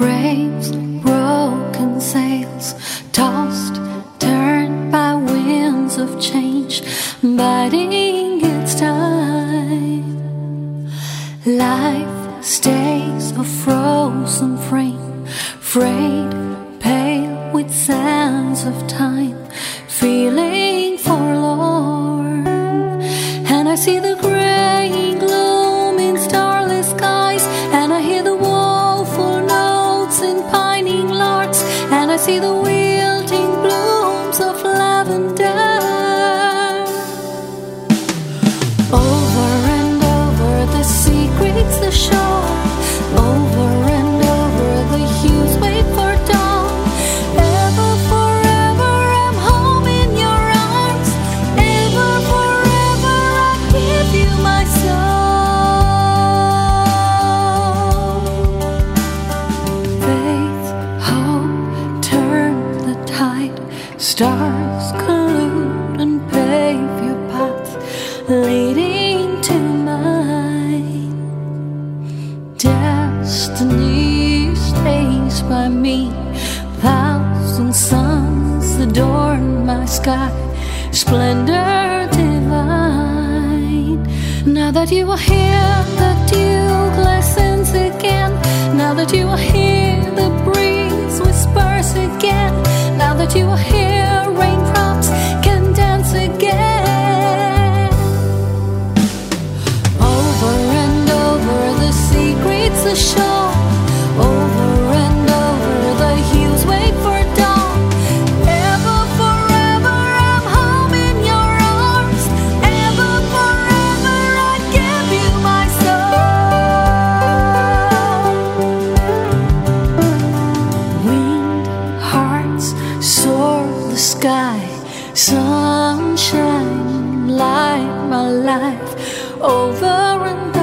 Waves, broken sails, tossed, turned by winds of change, biding its time. Life stays a frozen frame, frayed, pale with sands of time, feeling for. See the wilting blooms of lavender. Over and over the secrets the shore. Stars collude and pave your path, leading to mine. Destiny stays by me. Thousand suns adorn my sky, splendor divine. Now that you are here, the dew glistens again. Now that you are here, the breeze whispers again. Now that you are here, sky. Sunshine, light my life. Over and